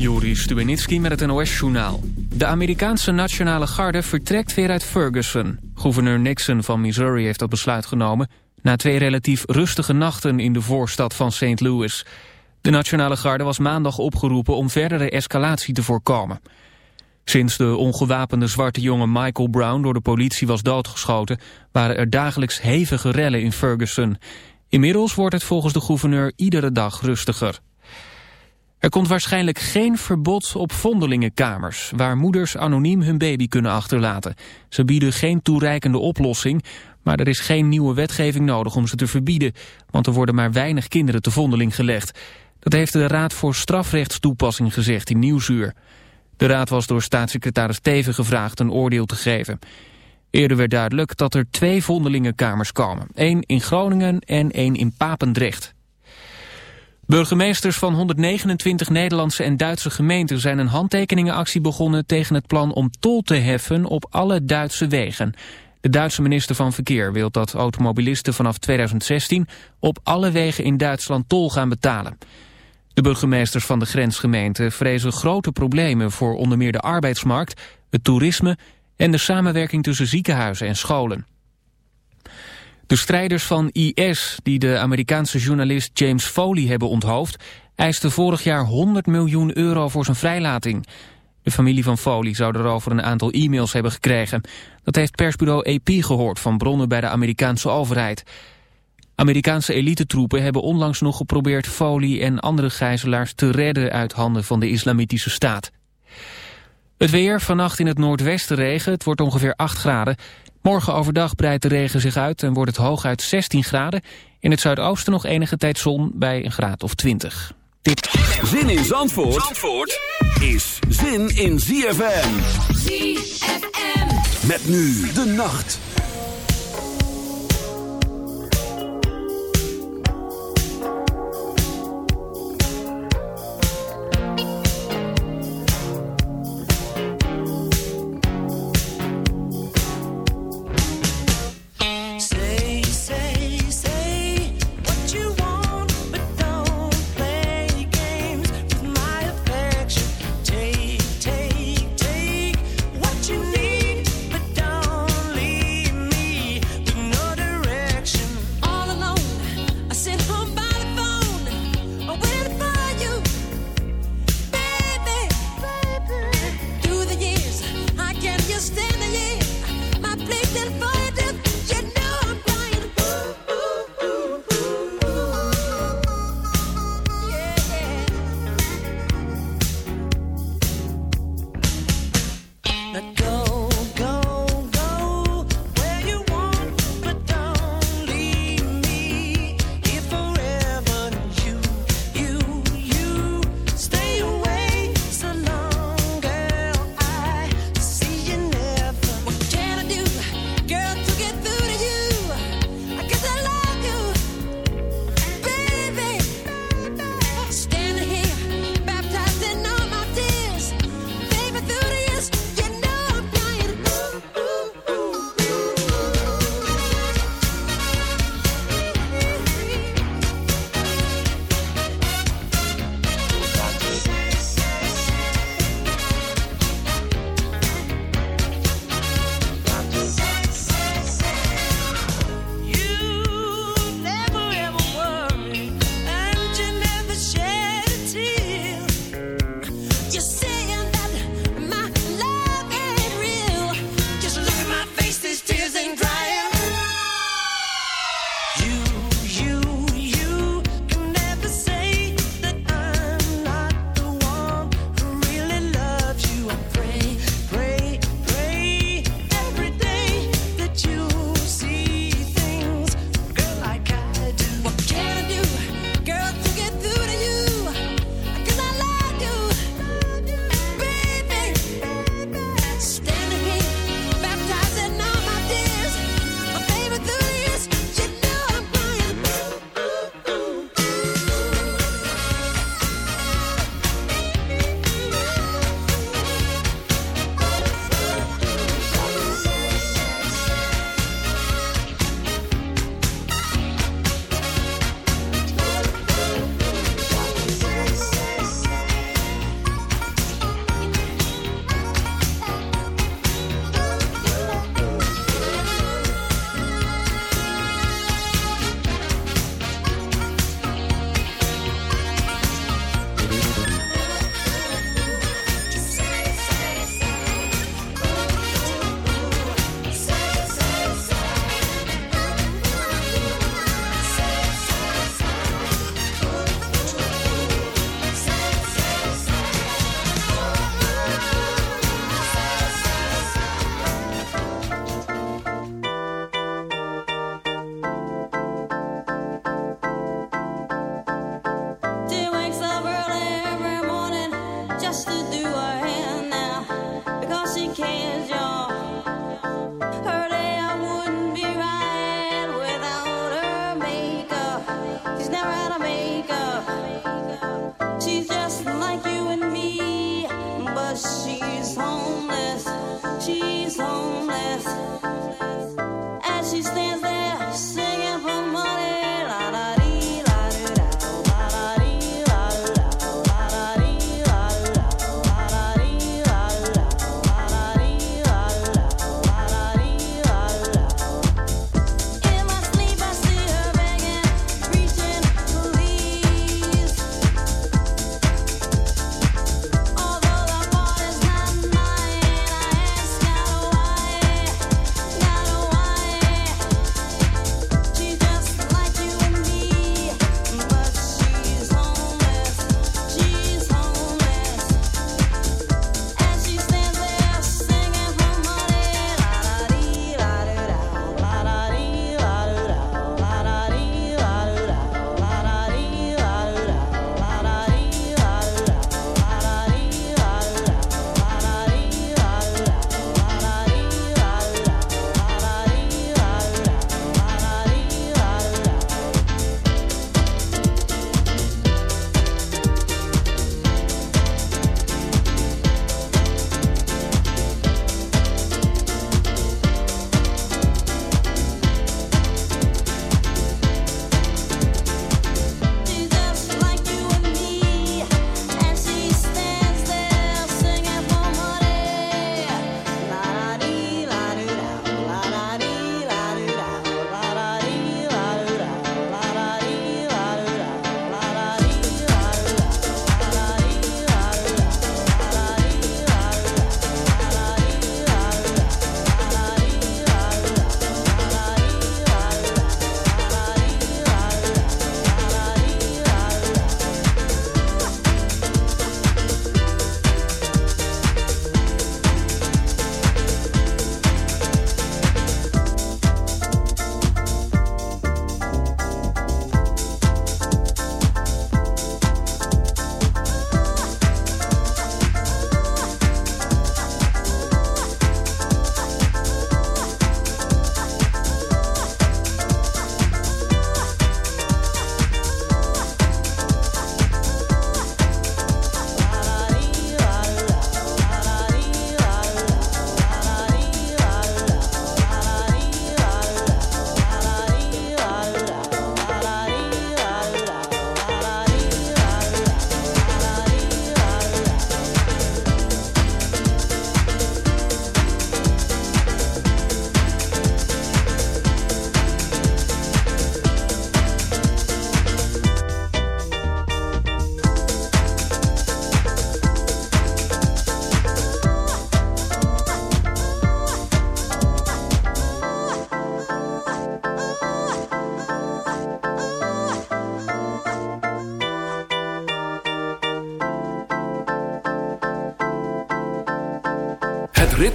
Juri Stubenitski met het NOS-journaal. De Amerikaanse Nationale Garde vertrekt weer uit Ferguson. Gouverneur Nixon van Missouri heeft dat besluit genomen... na twee relatief rustige nachten in de voorstad van St. Louis. De Nationale Garde was maandag opgeroepen om verdere escalatie te voorkomen. Sinds de ongewapende zwarte jongen Michael Brown door de politie was doodgeschoten... waren er dagelijks hevige rellen in Ferguson. Inmiddels wordt het volgens de gouverneur iedere dag rustiger. Er komt waarschijnlijk geen verbod op vondelingenkamers... waar moeders anoniem hun baby kunnen achterlaten. Ze bieden geen toereikende oplossing... maar er is geen nieuwe wetgeving nodig om ze te verbieden... want er worden maar weinig kinderen te vondeling gelegd. Dat heeft de Raad voor Strafrechtstoepassing gezegd in Nieuwsuur. De raad was door staatssecretaris Teven gevraagd een oordeel te geven. Eerder werd duidelijk dat er twee vondelingenkamers komen. één in Groningen en één in Papendrecht. Burgemeesters van 129 Nederlandse en Duitse gemeenten zijn een handtekeningenactie begonnen tegen het plan om tol te heffen op alle Duitse wegen. De Duitse minister van Verkeer wil dat automobilisten vanaf 2016 op alle wegen in Duitsland tol gaan betalen. De burgemeesters van de grensgemeenten vrezen grote problemen voor onder meer de arbeidsmarkt, het toerisme en de samenwerking tussen ziekenhuizen en scholen. De strijders van IS, die de Amerikaanse journalist James Foley hebben onthoofd... eisten vorig jaar 100 miljoen euro voor zijn vrijlating. De familie van Foley zou erover een aantal e-mails hebben gekregen. Dat heeft persbureau AP gehoord van bronnen bij de Amerikaanse overheid. Amerikaanse elitetroepen hebben onlangs nog geprobeerd Foley en andere gijzelaars te redden uit handen van de islamitische staat. Het weer, vannacht in het noordwesten regen, het wordt ongeveer 8 graden. Morgen overdag breidt de regen zich uit en wordt het hooguit 16 graden. In het zuidoosten nog enige tijd zon bij een graad of 20. Dit. Zin in Zandvoort, Zandvoort is zin in ZFM. ZFM. Met nu de nacht.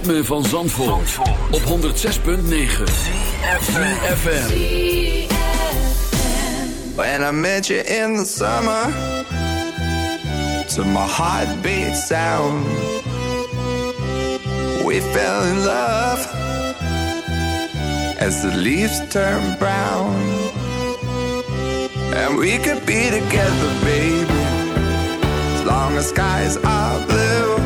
van Zandvoort, op 106.9 CFFM When I met you in the summer To my heartbeat sound We fell in love As the leaves turn brown. And we could be together, baby As long as skies are blue.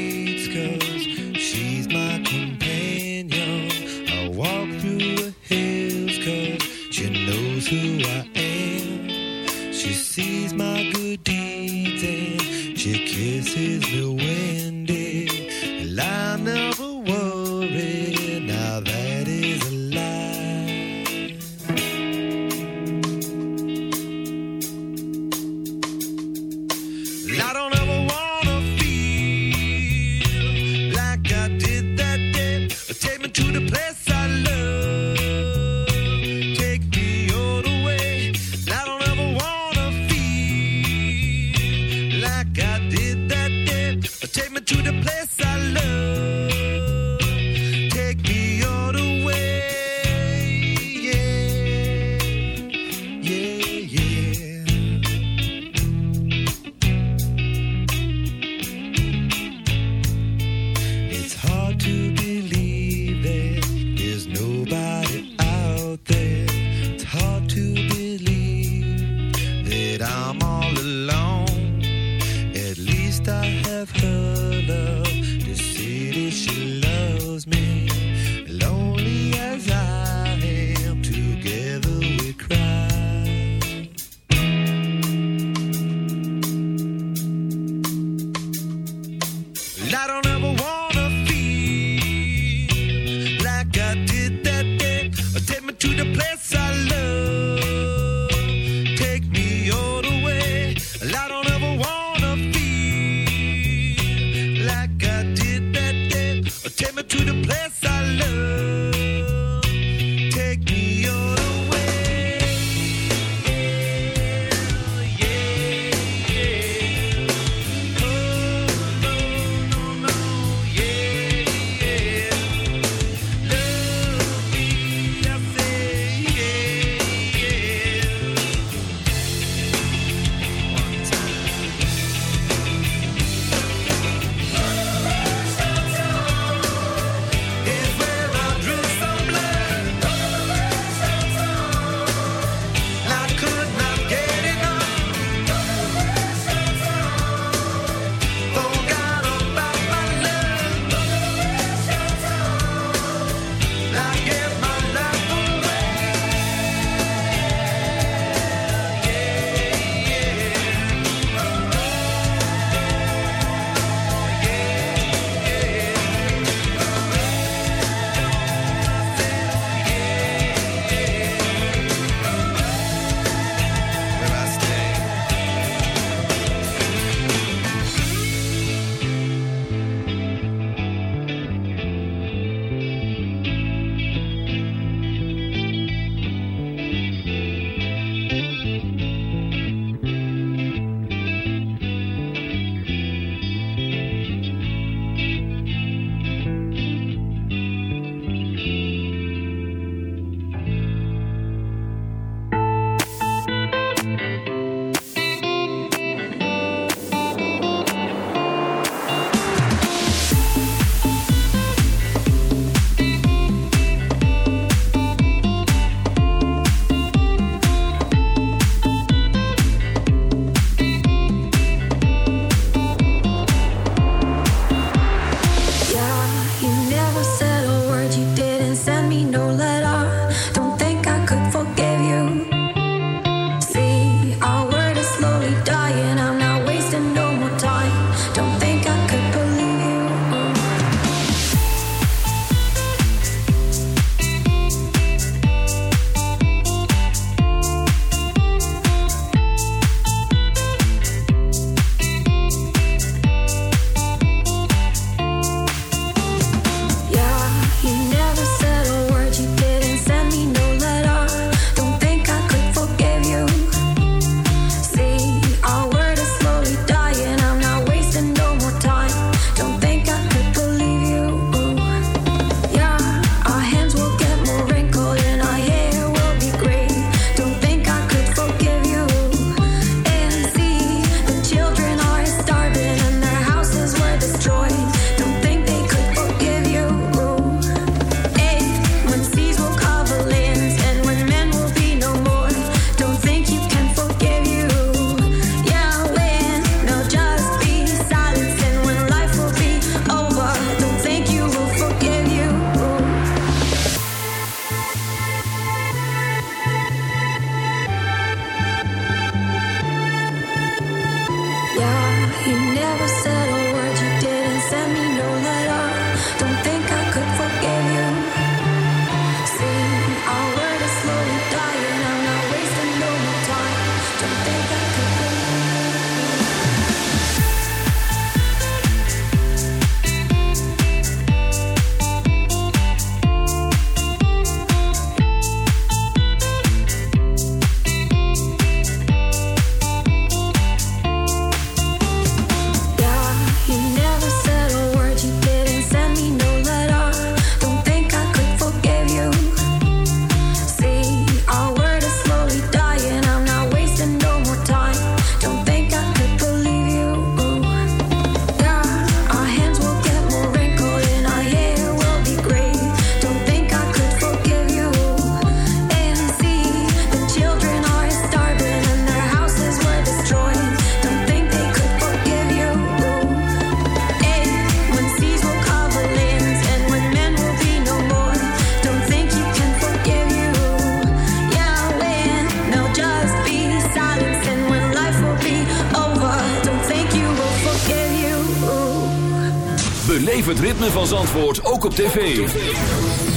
ook op tv.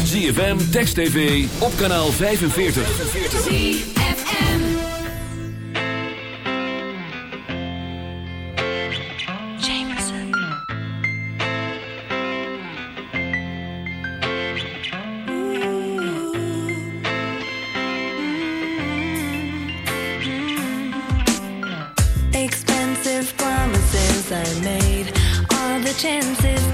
ZFM, Text TV, op kanaal 45. ZFM Jameson Expensive promises I made All the chances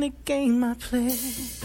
kind of game I play.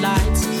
lights.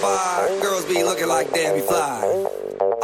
by. Girls be looking like Debbie Fly.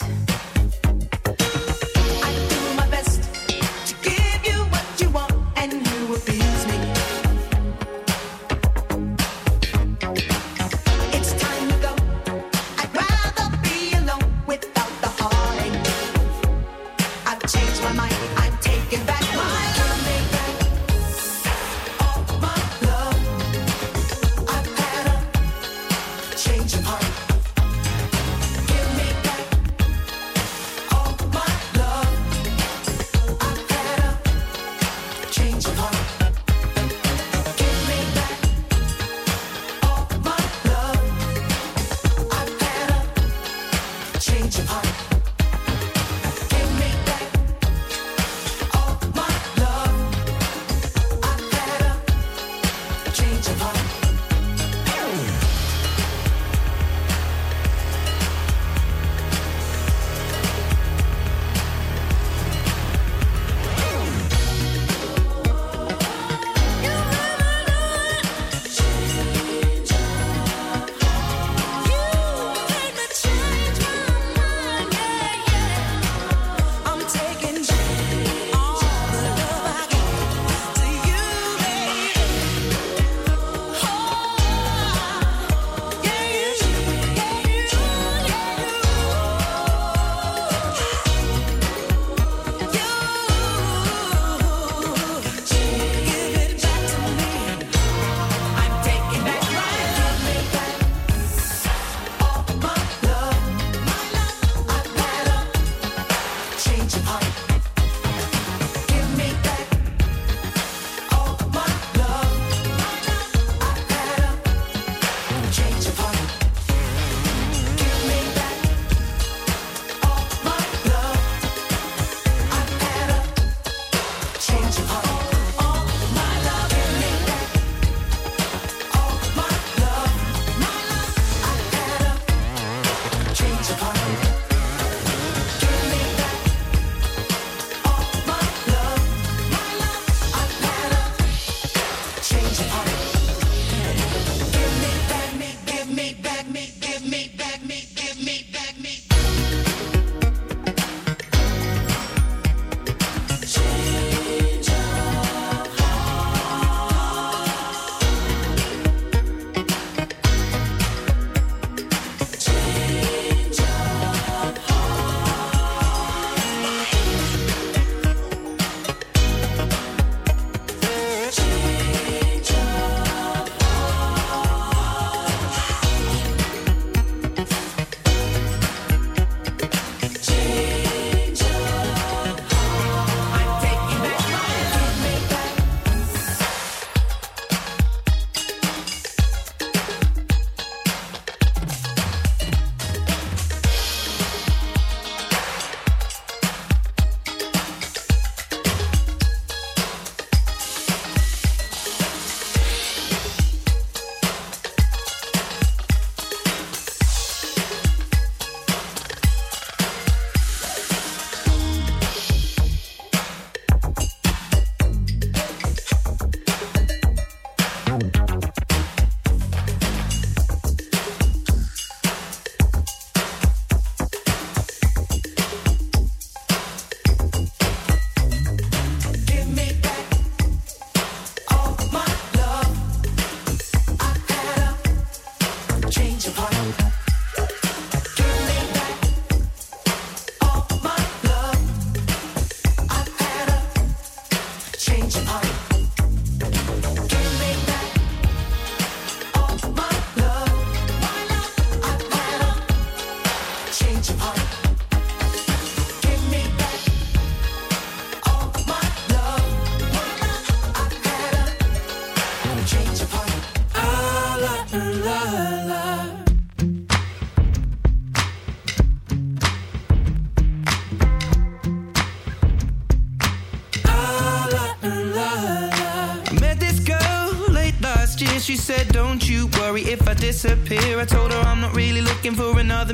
Impact.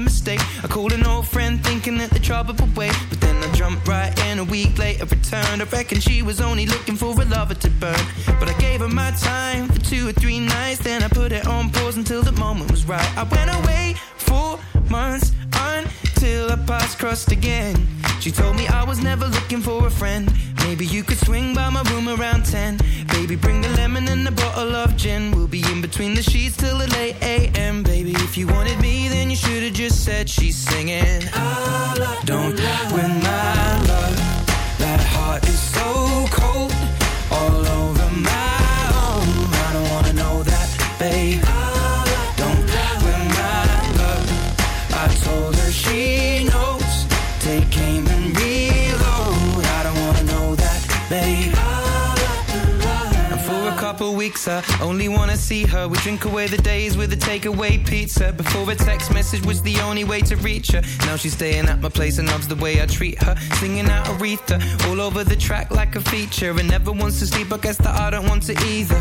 mistake. I called an old friend thinking that they trouble wait But then I jumped right in a week later, returned. I reckon she was only looking couple weeks. I only wanna see her. We drink away the days with a takeaway pizza. Before a text message was the only way to reach her. Now she's staying at my place and loves the way I treat her. Singing out Aretha all over the track like a feature. And never wants to sleep. I guess that I don't want to either.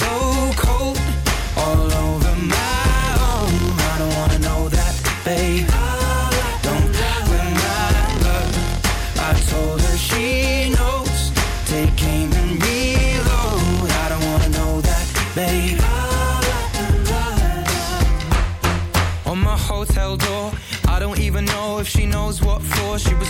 babe. Don't win my love. I told her she knows. Take aim and reload. I don't wanna know that, babe. On my hotel door, I don't even know if she knows what for. She was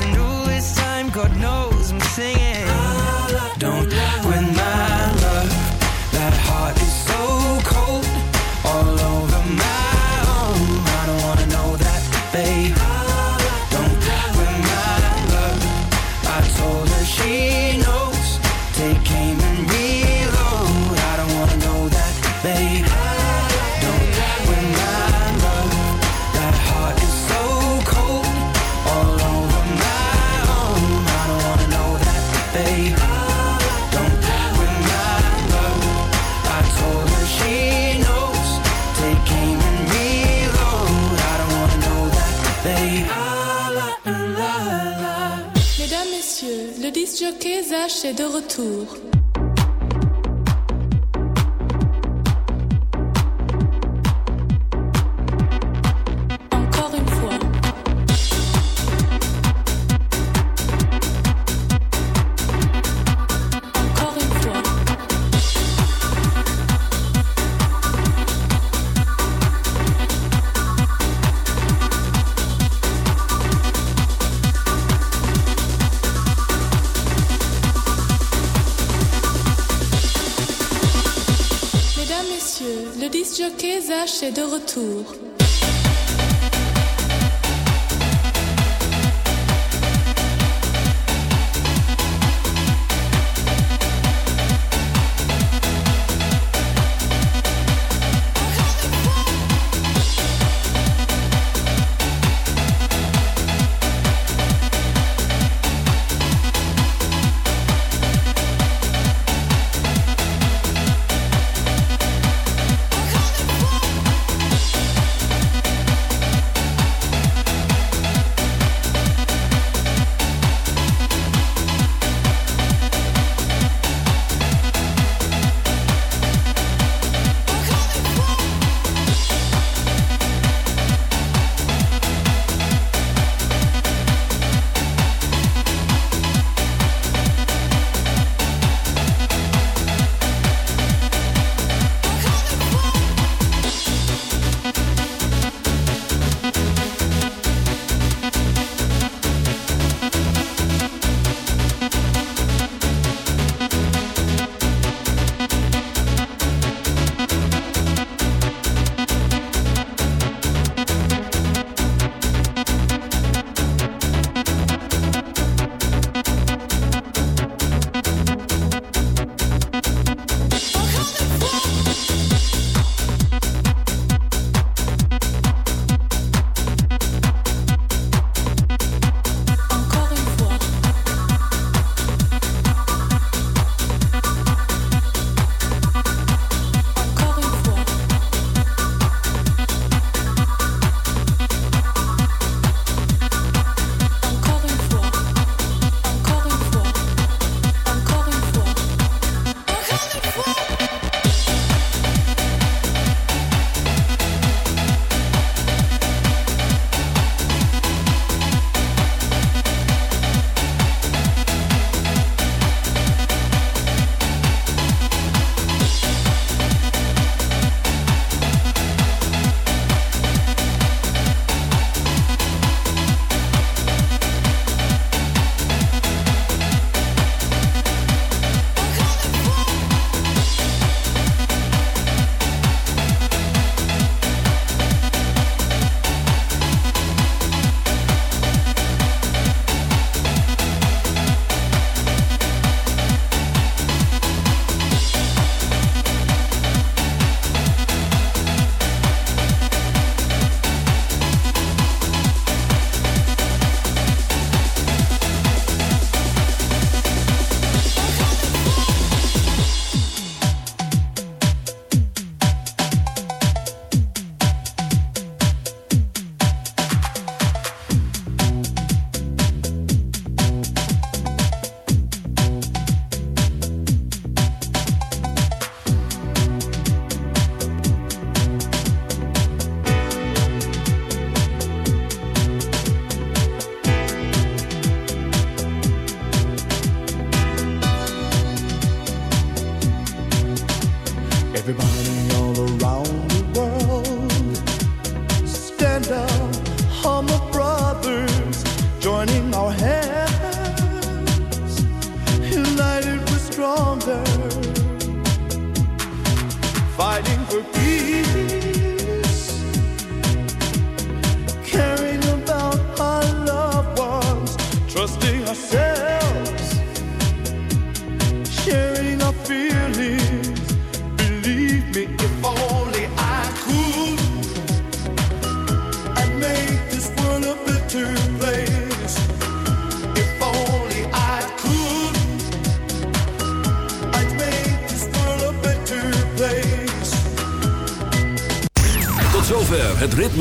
And all this time, God knows I'm singing. Don't win Zach est de retour. Retour.